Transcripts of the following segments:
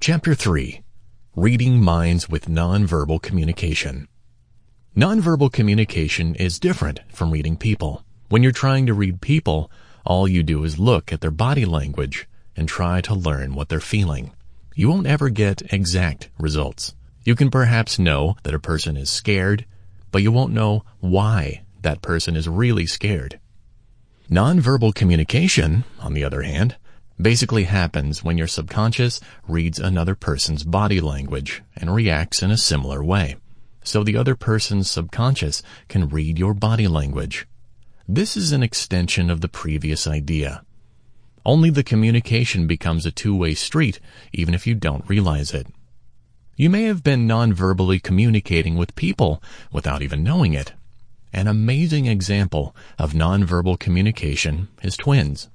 Chapter 3 Reading Minds with Nonverbal Communication. Nonverbal communication is different from reading people. When you're trying to read people, all you do is look at their body language and try to learn what they're feeling. You won't ever get exact results. You can perhaps know that a person is scared, but you won't know why that person is really scared. Nonverbal communication, on the other hand, basically happens when your subconscious reads another person's body language and reacts in a similar way. So the other person's subconscious can read your body language. This is an extension of the previous idea. Only the communication becomes a two-way street, even if you don't realize it. You may have been non-verbally communicating with people without even knowing it. An amazing example of nonverbal communication is twins.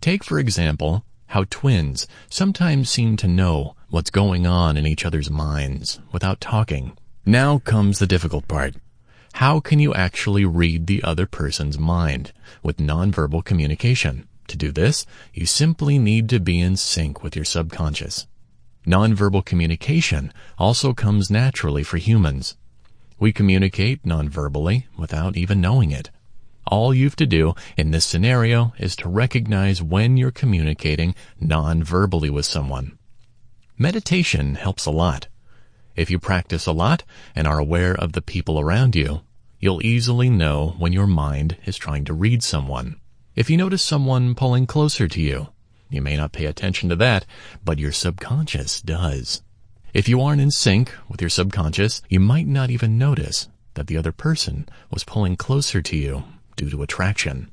Take, for example, how twins sometimes seem to know what's going on in each other's minds without talking. Now comes the difficult part. How can you actually read the other person's mind with nonverbal communication? To do this, you simply need to be in sync with your subconscious. Nonverbal communication also comes naturally for humans. We communicate nonverbally without even knowing it. All you've to do in this scenario is to recognize when you're communicating non-verbally with someone. Meditation helps a lot. If you practice a lot and are aware of the people around you, you'll easily know when your mind is trying to read someone. If you notice someone pulling closer to you, you may not pay attention to that, but your subconscious does. If you aren't in sync with your subconscious, you might not even notice that the other person was pulling closer to you due to attraction.